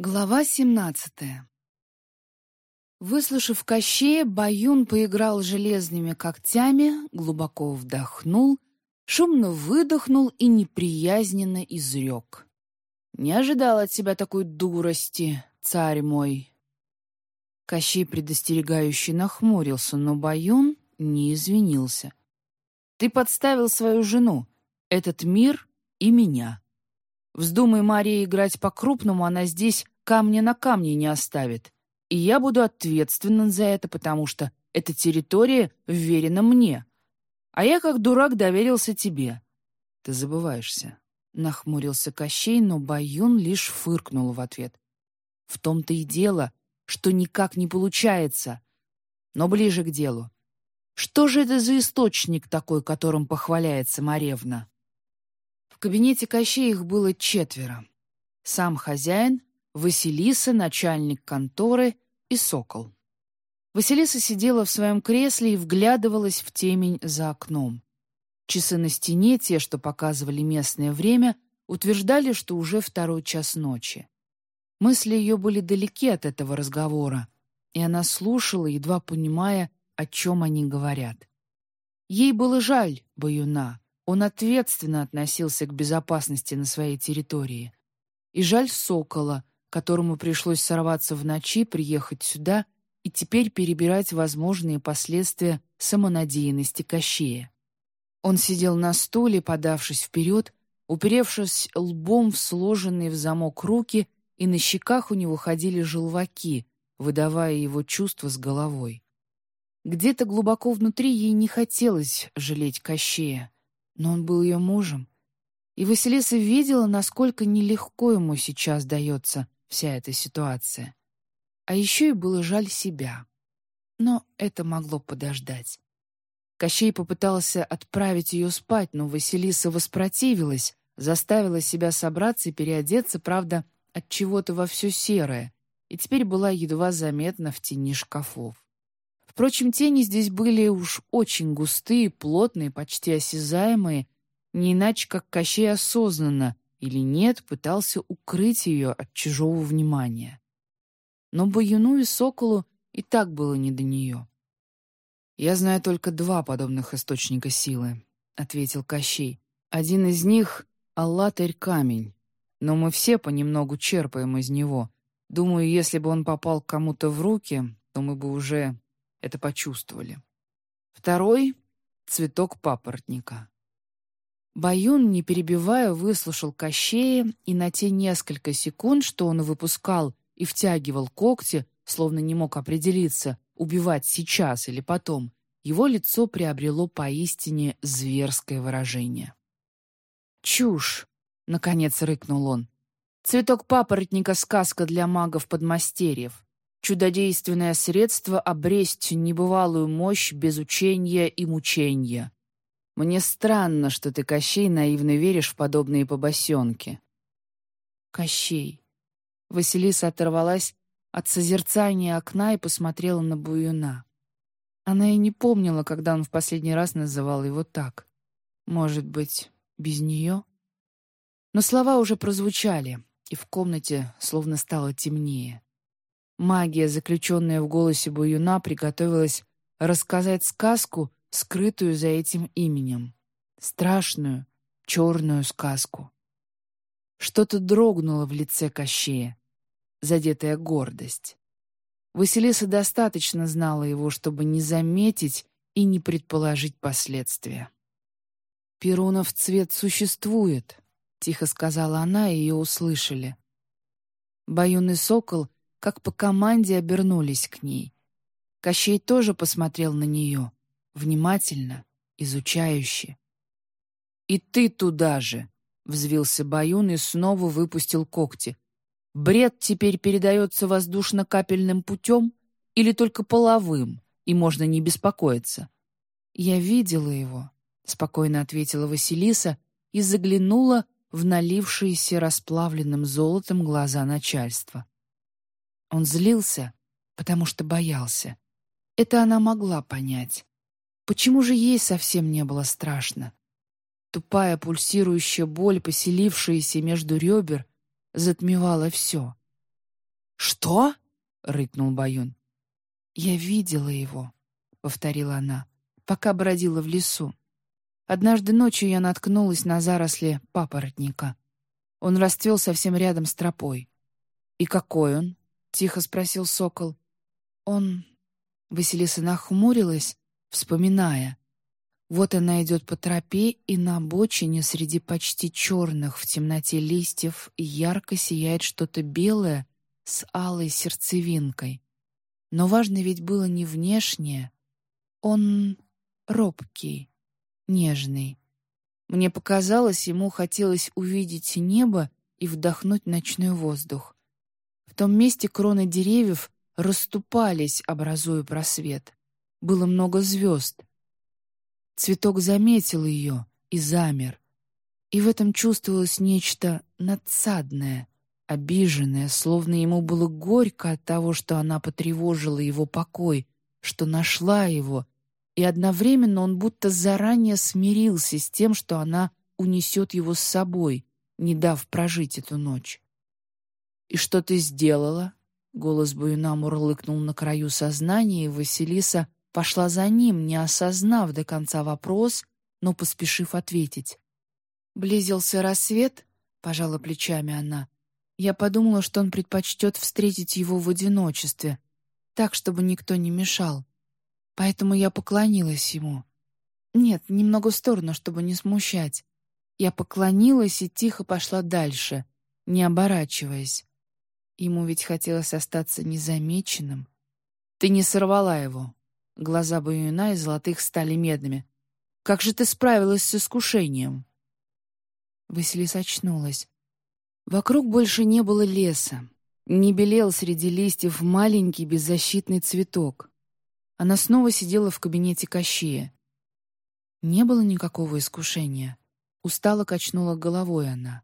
Глава семнадцатая Выслушав Кощея, Баюн поиграл железными когтями, глубоко вдохнул, шумно выдохнул и неприязненно изрек. «Не ожидал от тебя такой дурости, царь мой!» Кощей предостерегающий нахмурился, но Баюн не извинился. «Ты подставил свою жену, этот мир и меня. Вздумай Мария играть по-крупному, она здесь камня на камне не оставит. И я буду ответственен за это, потому что эта территория вверена мне. А я, как дурак, доверился тебе. Ты забываешься. Нахмурился Кощей, но Баюн лишь фыркнул в ответ. В том-то и дело, что никак не получается. Но ближе к делу. Что же это за источник такой, которым похваляется Маревна? В кабинете Кощей их было четверо. Сам хозяин, Василиса, начальник конторы и Сокол. Василиса сидела в своем кресле и вглядывалась в темень за окном. Часы на стене, те, что показывали местное время, утверждали, что уже второй час ночи. Мысли ее были далеки от этого разговора, и она слушала, едва понимая, о чем они говорят. Ей было жаль Баюна, он ответственно относился к безопасности на своей территории. И жаль Сокола, которому пришлось сорваться в ночи, приехать сюда и теперь перебирать возможные последствия самонадеянности Кощея. Он сидел на стуле, подавшись вперед, уперевшись лбом в сложенные в замок руки, и на щеках у него ходили желваки, выдавая его чувства с головой. Где-то глубоко внутри ей не хотелось жалеть Кощея, но он был ее мужем. И Василиса видела, насколько нелегко ему сейчас дается вся эта ситуация. А еще и было жаль себя. Но это могло подождать. Кощей попытался отправить ее спать, но Василиса воспротивилась, заставила себя собраться и переодеться, правда, от чего-то во все серое, и теперь была едва заметна в тени шкафов. Впрочем, тени здесь были уж очень густые, плотные, почти осязаемые, не иначе как Кощей осознанно или нет пытался укрыть ее от чужого внимания. Но Баюну и Соколу и так было не до нее. «Я знаю только два подобных источника силы», — ответил Кощей. «Один из них — Аллатырь-камень, но мы все понемногу черпаем из него. Думаю, если бы он попал кому-то в руки, то мы бы уже это почувствовали. Второй — цветок папоротника. Баюн, не перебивая, выслушал Кощея, и на те несколько секунд, что он выпускал и втягивал когти, словно не мог определиться, убивать сейчас или потом, его лицо приобрело поистине зверское выражение. «Чушь!» — наконец рыкнул он. «Цветок папоротника — сказка для магов-подмастерьев чудодейственное средство обресть небывалую мощь без учения и мучения. Мне странно, что ты, Кощей, наивно веришь в подобные побосенки. Кощей. Василиса оторвалась от созерцания окна и посмотрела на Буюна. Она и не помнила, когда он в последний раз называл его так. Может быть, без нее? Но слова уже прозвучали, и в комнате словно стало темнее. Магия, заключенная в голосе Буюна, приготовилась рассказать сказку, скрытую за этим именем. Страшную, черную сказку. Что-то дрогнуло в лице Кощея, задетая гордость. Василиса достаточно знала его, чтобы не заметить и не предположить последствия. «Перунов цвет существует», — тихо сказала она, и ее услышали. Баюн Сокол как по команде обернулись к ней. Кощей тоже посмотрел на нее, внимательно, изучающе. «И ты туда же!» — взвился Баюн и снова выпустил когти. «Бред теперь передается воздушно-капельным путем или только половым, и можно не беспокоиться?» «Я видела его», — спокойно ответила Василиса и заглянула в налившиеся расплавленным золотом глаза начальства. Он злился, потому что боялся. Это она могла понять. Почему же ей совсем не было страшно? Тупая пульсирующая боль, поселившаяся между ребер, затмевала все. «Что?» — рыкнул Баюн. «Я видела его», — повторила она, пока бродила в лесу. Однажды ночью я наткнулась на заросли папоротника. Он расцвел совсем рядом с тропой. «И какой он?» — тихо спросил сокол. «Он...» Василиса нахмурилась, вспоминая. Вот она идет по тропе, и на обочине среди почти черных в темноте листьев ярко сияет что-то белое с алой сердцевинкой. Но важно ведь было не внешнее. Он робкий, нежный. Мне показалось, ему хотелось увидеть небо и вдохнуть ночной воздух. Том месте кроны деревьев расступались, образуя просвет. Было много звезд. Цветок заметил ее и замер. И в этом чувствовалось нечто надсадное, обиженное, словно ему было горько от того, что она потревожила его покой, что нашла его — и одновременно он будто заранее смирился с тем, что она унесет его с собой, не дав прожить эту ночь. «И что ты сделала?» Голос Баюна мурлыкнул на краю сознания, и Василиса пошла за ним, не осознав до конца вопрос, но поспешив ответить. «Близился рассвет?» — пожала плечами она. «Я подумала, что он предпочтет встретить его в одиночестве, так, чтобы никто не мешал. Поэтому я поклонилась ему. Нет, немного в сторону, чтобы не смущать. Я поклонилась и тихо пошла дальше, не оборачиваясь. Ему ведь хотелось остаться незамеченным. Ты не сорвала его. Глаза Баюна из золотых стали медными. Как же ты справилась с искушением? Василиса очнулась. Вокруг больше не было леса. Не белел среди листьев маленький беззащитный цветок. Она снова сидела в кабинете Кощея. Не было никакого искушения. Устало качнула головой она.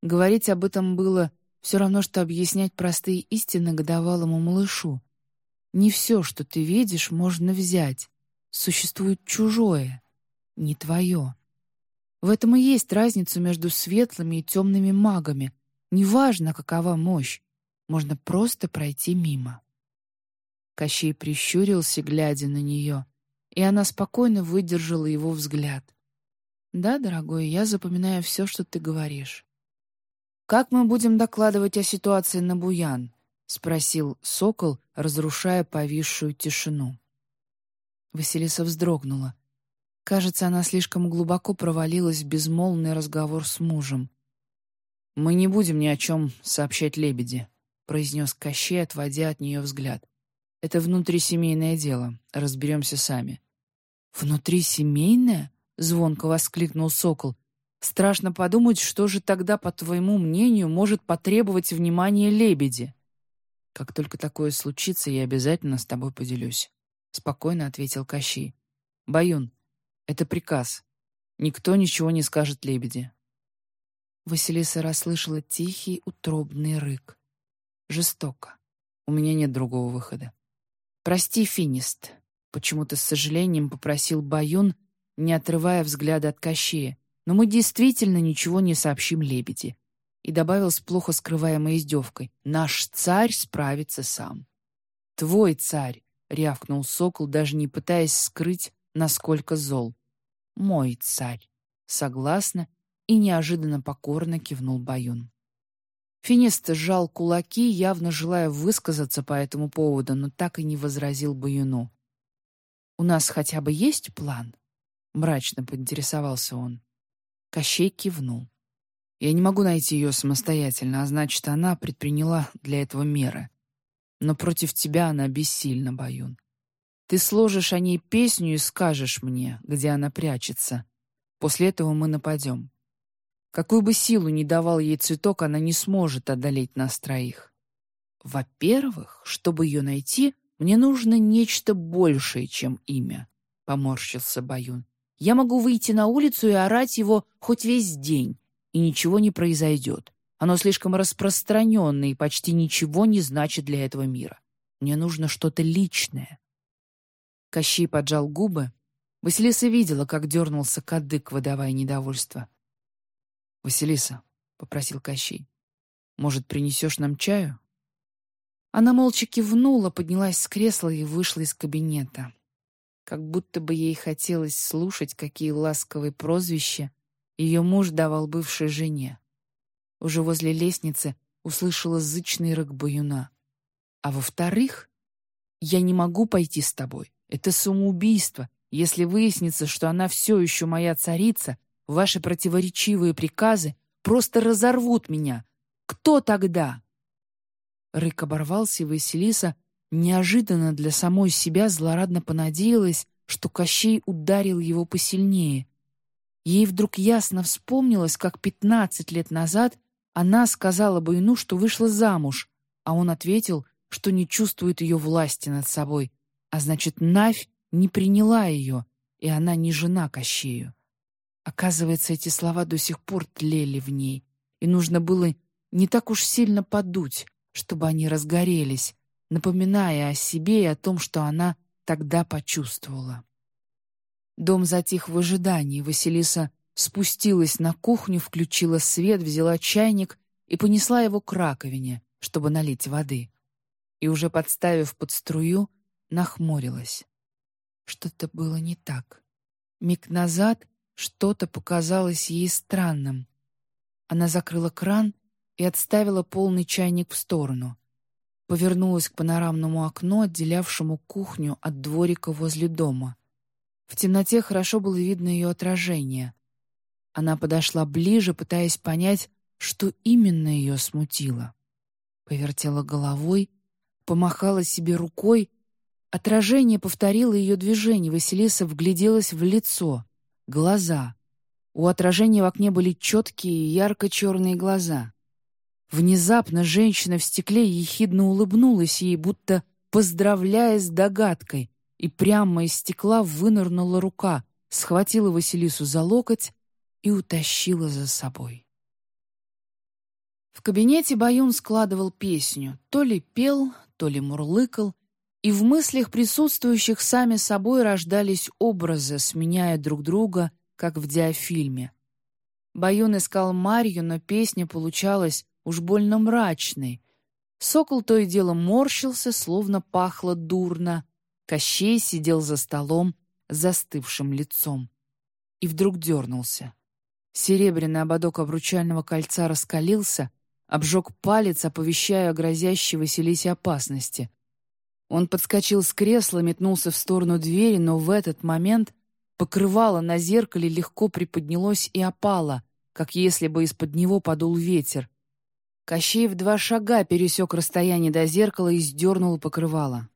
Говорить об этом было все равно, что объяснять простые истины годовалому малышу. Не все, что ты видишь, можно взять. Существует чужое, не твое. В этом и есть разница между светлыми и темными магами. Неважно, какова мощь, можно просто пройти мимо. Кощей прищурился, глядя на нее, и она спокойно выдержала его взгляд. «Да, дорогой, я запоминаю все, что ты говоришь». «Как мы будем докладывать о ситуации на Буян?» — спросил сокол, разрушая повисшую тишину. Василиса вздрогнула. Кажется, она слишком глубоко провалилась в безмолвный разговор с мужем. «Мы не будем ни о чем сообщать лебеди», — произнес Кощей, отводя от нее взгляд. Это внутрисемейное дело. Разберемся сами». «Внутрисемейное?» — звонко воскликнул Сокол. «Страшно подумать, что же тогда, по твоему мнению, может потребовать внимания лебеди?» «Как только такое случится, я обязательно с тобой поделюсь», — спокойно ответил Кощей. «Баюн, это приказ. Никто ничего не скажет лебеди». Василиса расслышала тихий, утробный рык. «Жестоко. У меня нет другого выхода. «Прости, Финист», — почему-то с сожалением попросил Баюн, не отрывая взгляда от Кощея, «но мы действительно ничего не сообщим лебеди». И добавил с плохо скрываемой издевкой, «Наш царь справится сам». «Твой царь», — рявкнул сокол, даже не пытаясь скрыть, насколько зол. «Мой царь», — согласно и неожиданно покорно кивнул Баюн. Финист сжал кулаки, явно желая высказаться по этому поводу, но так и не возразил Баюну. «У нас хотя бы есть план?» — мрачно поинтересовался он. Кощей кивнул. «Я не могу найти ее самостоятельно, а значит, она предприняла для этого меры. Но против тебя она бессильна, Баюн. Ты сложишь о ней песню и скажешь мне, где она прячется. После этого мы нападем. Какую бы силу ни давал ей цветок, она не сможет одолеть нас троих. Во-первых, чтобы ее найти, мне нужно нечто большее, чем имя, — поморщился Баюн. Я могу выйти на улицу и орать его хоть весь день, и ничего не произойдет. Оно слишком распространенное и почти ничего не значит для этого мира. Мне нужно что-то личное. Кощей поджал губы. Василиса видела, как дернулся кадык, выдавая недовольство. «Василиса», — попросил Кощей, — «может, принесешь нам чаю?» Она молча кивнула, поднялась с кресла и вышла из кабинета. Как будто бы ей хотелось слушать, какие ласковые прозвища ее муж давал бывшей жене. Уже возле лестницы услышала зычный рык баюна. А во-вторых, я не могу пойти с тобой. Это самоубийство. Если выяснится, что она все еще моя царица, ваши противоречивые приказы просто разорвут меня. Кто тогда?» Рык оборвался, и Василиса неожиданно для самой себя злорадно понадеялась, что Кощей ударил его посильнее. Ей вдруг ясно вспомнилось, как пятнадцать лет назад она сказала Байну, что вышла замуж, а он ответил, что не чувствует ее власти над собой, а значит, Навь не приняла ее, и она не жена Кощею. Оказывается, эти слова до сих пор тлели в ней, и нужно было не так уж сильно подуть, чтобы они разгорелись, напоминая о себе и о том, что она тогда почувствовала. Дом затих в ожидании. Василиса спустилась на кухню, включила свет, взяла чайник и понесла его к раковине, чтобы налить воды и, уже подставив под струю, нахмурилась. Что-то было не так. Миг назад что-то показалось ей странным. Она закрыла кран и отставила полный чайник в сторону. Повернулась к панорамному окну, отделявшему кухню от дворика возле дома. В темноте хорошо было видно ее отражение. Она подошла ближе, пытаясь понять, что именно ее смутило. Повертела головой — помахала себе рукой. Отражение повторило ее движение. Василиса вгляделась в лицо, глаза. У отражения в окне были четкие ярко-черные глаза. Внезапно женщина в стекле ехидно улыбнулась ей, будто поздравляя с догадкой, и прямо из стекла вынырнула рука, схватила Василису за локоть и утащила за собой. В кабинете Баюн складывал песню, то ли пел, то ли мурлыкал, и в мыслях присутствующих сами собой рождались образы, сменяя друг друга, как в диафильме. Баюн искал Марью, но песня получалась уж больно мрачной. Сокол то и дело морщился, словно пахло дурно. Кощей сидел за столом застывшим лицом. И вдруг дернулся. Серебряный ободок обручального кольца раскалился — обжег палец, оповещая о грозящей Василисе опасности. Он подскочил с кресла, метнулся в сторону двери, но в этот момент покрывало на зеркале легко приподнялось и опало, как если бы из-под него подул ветер. Кощей в два шага пересек расстояние до зеркала и сдернул покрывало.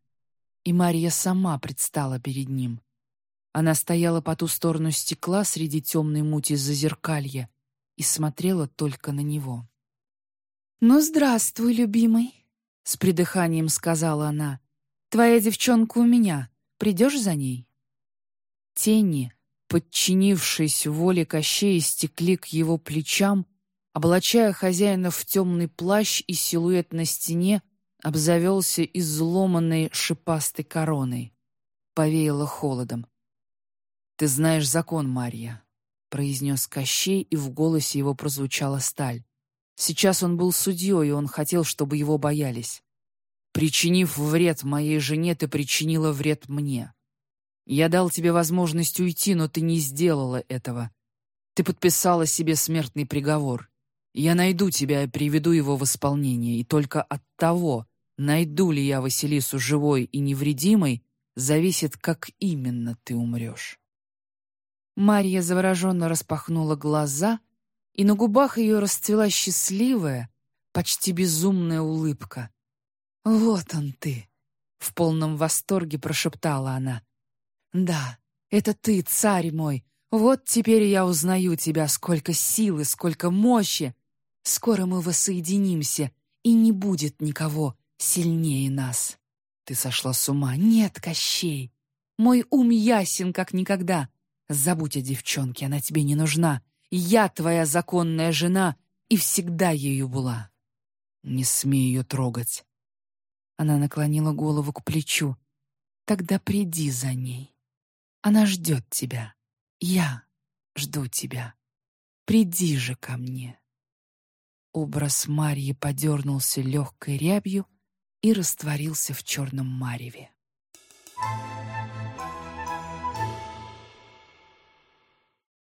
И Марья сама предстала перед ним. Она стояла по ту сторону стекла среди темной мути зазеркалья и смотрела только на него. «Ну, здравствуй, любимый», — с придыханием сказала она. «Твоя девчонка у меня. Придешь за ней?» Тени, подчинившись воле Кощея, стекли к его плечам, облачая хозяина в темный плащ и силуэт на стене, обзавелся изломанной шипастой короной. Повеяло холодом. «Ты знаешь закон, Марья», — произнес Кощей, и в голосе его прозвучала сталь. Сейчас он был судьей, и он хотел, чтобы его боялись. Причинив вред моей жене, ты причинила вред мне. Я дал тебе возможность уйти, но ты не сделала этого. Ты подписала себе смертный приговор. Я найду тебя и приведу его в исполнение, и только от того, найду ли я Василису живой и невредимой, зависит, как именно ты умрешь. Марья завороженно распахнула глаза, и на губах ее расцвела счастливая, почти безумная улыбка. «Вот он ты!» — в полном восторге прошептала она. «Да, это ты, царь мой! Вот теперь я узнаю тебя, сколько силы, сколько мощи! Скоро мы воссоединимся, и не будет никого сильнее нас!» Ты сошла с ума. Нет, Кощей! Мой ум ясен, как никогда. Забудь о девчонке, она тебе не нужна. Я твоя законная жена и всегда ею была. Не смей ее трогать. Она наклонила голову к плечу. Тогда приди за ней. Она ждет тебя. Я жду тебя. Приди же ко мне. Образ Марьи подернулся легкой рябью и растворился в черном мареве. Thank you.